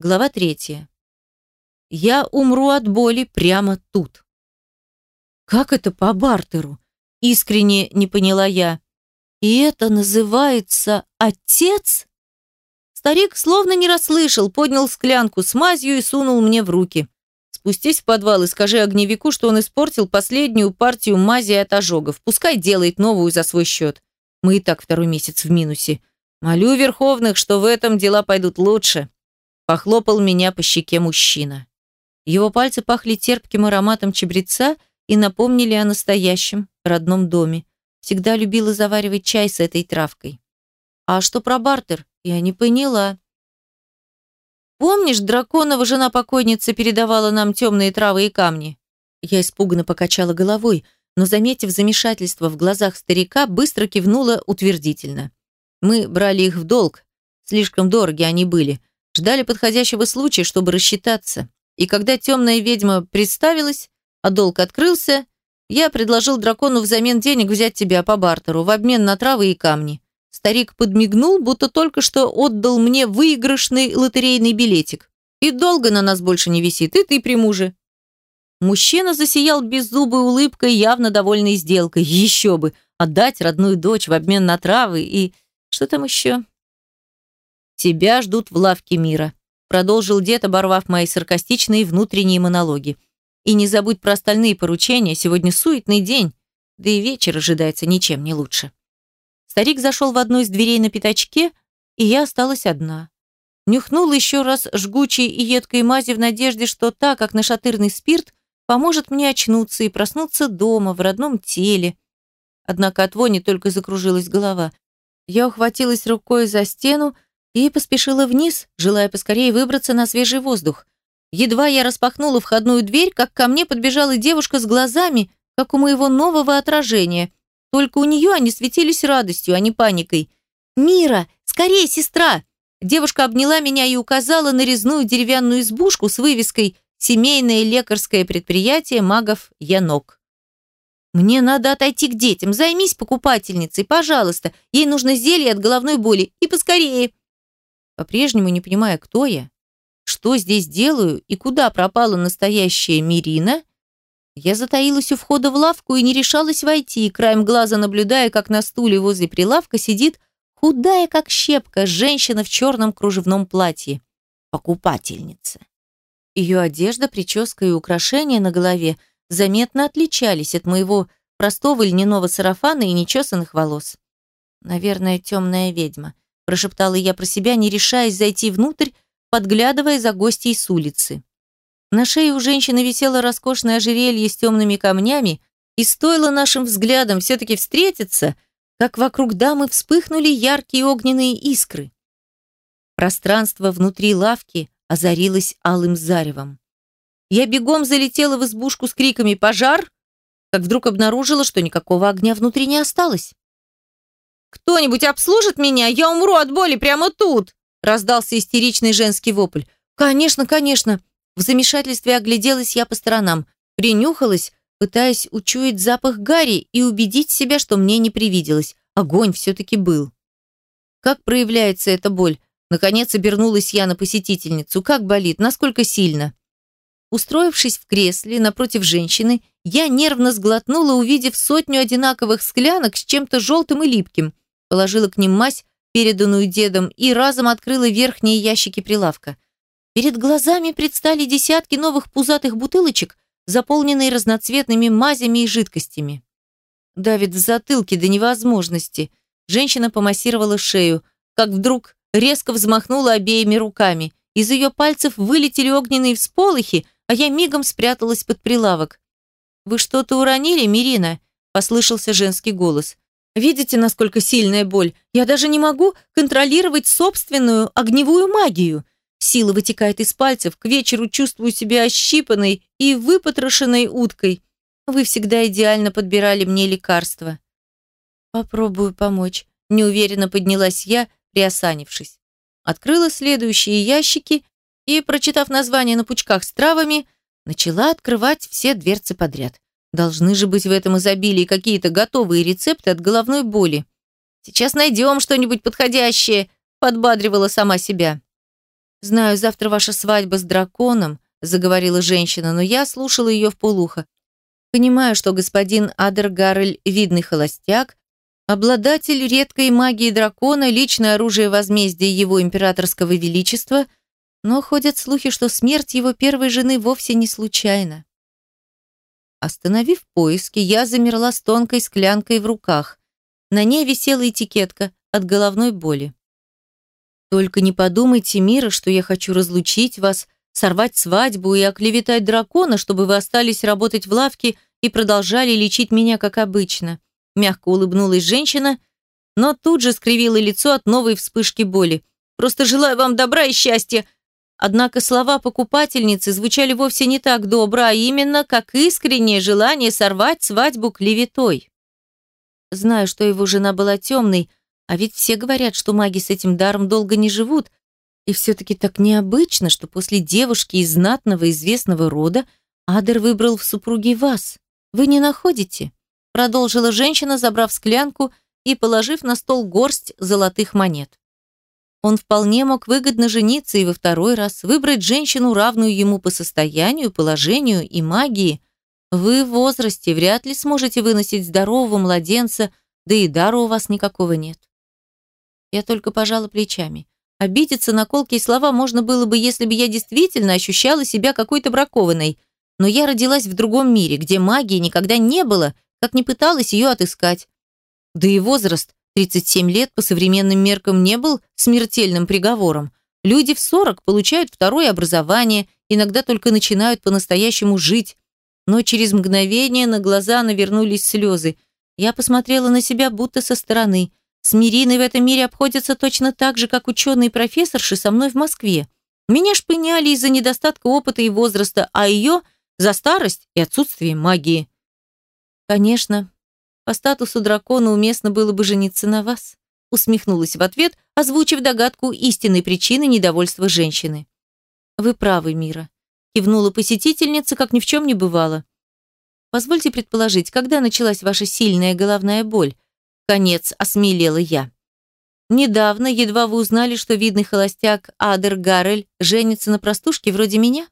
Глава третья. Я умру от боли прямо тут. Как это по бартеру? Искренне не поняла я. И это называется отец? Старик словно не расслышал, поднял склянку с мазью и сунул мне в руки. Спустись в подвал и скажи огневику, что он испортил последнюю партию мази от ожогов. Пускай делает новую за свой счет. Мы и так второй месяц в минусе. Молю верховных, что в этом дела пойдут лучше. Похлопал меня по щеке мужчина. Его пальцы пахли терпким ароматом чабреца и напомнили о настоящем, родном доме. Всегда любила заваривать чай с этой травкой. А что про бартер? Я не поняла. Помнишь, драконова жена покойницы передавала нам темные травы и камни? Я испуганно покачала головой, но, заметив замешательство в глазах старика, быстро кивнула утвердительно. Мы брали их в долг. Слишком дороги они были. Ждали подходящего случая, чтобы рассчитаться. И когда темная ведьма представилась, а долг открылся, я предложил дракону взамен денег взять тебя по бартеру в обмен на травы и камни. Старик подмигнул, будто только что отдал мне выигрышный лотерейный билетик. И долго на нас больше не висит, и ты при муже. Мужчина засиял беззубой улыбкой, явно довольной сделкой. Еще бы, отдать родную дочь в обмен на травы и... Что там еще? «Тебя ждут в лавке мира», — продолжил дед, оборвав мои саркастичные внутренние монологи. «И не забудь про остальные поручения, сегодня суетный день, да и вечер ожидается ничем не лучше». Старик зашел в одну из дверей на пятачке, и я осталась одна. Нюхнул еще раз жгучей и едкой мази в надежде, что та, как нашатырный спирт, поможет мне очнуться и проснуться дома, в родном теле. Однако от вони только закружилась голова. Я ухватилась рукой за стену и поспешила вниз, желая поскорее выбраться на свежий воздух. Едва я распахнула входную дверь, как ко мне подбежала девушка с глазами, как у моего нового отражения. Только у нее они светились радостью, а не паникой. «Мира! Скорее, сестра!» Девушка обняла меня и указала на резную деревянную избушку с вывеской «Семейное лекарское предприятие магов Янок». «Мне надо отойти к детям. Займись покупательницей, пожалуйста. Ей нужно зелье от головной боли. И поскорее». По-прежнему не понимая, кто я, что здесь делаю и куда пропала настоящая Мирина, я затаилась у входа в лавку и не решалась войти, краем глаза наблюдая, как на стуле возле прилавка сидит худая, как щепка, женщина в черном кружевном платье. Покупательница. Ее одежда, прическа и украшения на голове заметно отличались от моего простого льняного сарафана и нечесанных волос. «Наверное, темная ведьма», – прошептала я про себя, не решаясь зайти внутрь, подглядывая за гостей с улицы. На шее у женщины висело роскошное ожерелье с темными камнями, и стоило нашим взглядом все-таки встретиться, как вокруг дамы вспыхнули яркие огненные искры. Пространство внутри лавки озарилось алым заревом. Я бегом залетела в избушку с криками «Пожар!», как вдруг обнаружила, что никакого огня внутри не осталось. «Кто-нибудь обслужит меня? Я умру от боли прямо тут!» раздался истеричный женский вопль. «Конечно, конечно!» В замешательстве огляделась я по сторонам, принюхалась, пытаясь учуять запах гари и убедить себя, что мне не привиделось. Огонь все-таки был. Как проявляется эта боль? Наконец обернулась я на посетительницу. Как болит? Насколько сильно? Устроившись в кресле напротив женщины, я нервно сглотнула, увидев сотню одинаковых склянок с чем-то желтым и липким. Положила к ним мазь, переданную дедом, и разом открыла верхние ящики прилавка. Перед глазами предстали десятки новых пузатых бутылочек, заполненные разноцветными мазями и жидкостями. Давид в затылке до невозможности. Женщина помассировала шею, как вдруг резко взмахнула обеими руками. Из ее пальцев вылетели огненные всполохи, а я мигом спряталась под прилавок. «Вы что-то уронили, Мирина?» – послышался женский голос. «Видите, насколько сильная боль? Я даже не могу контролировать собственную огневую магию. Сила вытекает из пальцев, к вечеру чувствую себя ощипанной и выпотрошенной уткой. Вы всегда идеально подбирали мне лекарства». «Попробую помочь», – неуверенно поднялась я, приосанившись. Открыла следующие ящики и, прочитав название на пучках с травами, начала открывать все дверцы подряд. Должны же быть в этом изобилии какие-то готовые рецепты от головной боли. Сейчас найдем что-нибудь подходящее, подбадривала сама себя. Знаю, завтра ваша свадьба с драконом, заговорила женщина, но я слушала ее в полухо. Понимаю, что господин Адер Гаррель – видный холостяк, обладатель редкой магии дракона, личное оружие возмездия его императорского величества, но ходят слухи, что смерть его первой жены вовсе не случайна. Остановив поиски, я замерла с тонкой склянкой в руках. На ней висела этикетка от головной боли. «Только не подумайте, Мира, что я хочу разлучить вас», сорвать свадьбу и оклеветать дракона, чтобы вы остались работать в лавке и продолжали лечить меня, как обычно. Мягко улыбнулась женщина, но тут же скривила лицо от новой вспышки боли. Просто желаю вам добра и счастья. Однако слова покупательницы звучали вовсе не так добро, а именно как искреннее желание сорвать свадьбу клеветой. Знаю, что его жена была темной, а ведь все говорят, что маги с этим даром долго не живут, и все-таки так необычно, что после девушки из знатного известного рода Адер выбрал в супруги вас. Вы не находите?» Продолжила женщина, забрав склянку и положив на стол горсть золотых монет. Он вполне мог выгодно жениться и во второй раз, выбрать женщину, равную ему по состоянию, положению и магии. Вы в возрасте вряд ли сможете выносить здорового младенца, да и дара у вас никакого нет. Я только пожала плечами. Обидеться на колкие слова можно было бы, если бы я действительно ощущала себя какой-то бракованной. Но я родилась в другом мире, где магии никогда не было, как не пыталась ее отыскать. Да и возраст, 37 лет, по современным меркам не был смертельным приговором. Люди в 40 получают второе образование, иногда только начинают по-настоящему жить. Но через мгновение на глаза навернулись слезы. Я посмотрела на себя будто со стороны. С Мириной в этом мире обходятся точно так же, как ученые профессорши со мной в Москве. Меня шпыняли из-за недостатка опыта и возраста, а ее – за старость и отсутствие магии. Конечно, по статусу дракона уместно было бы жениться на вас, усмехнулась в ответ, озвучив догадку истинной причины недовольства женщины. Вы правы, Мира, кивнула посетительница, как ни в чем не бывало. Позвольте предположить, когда началась ваша сильная головная боль? Конец осмелела я. Недавно, едва вы узнали, что видный холостяк Адер Гаррель женится на простушке вроде меня?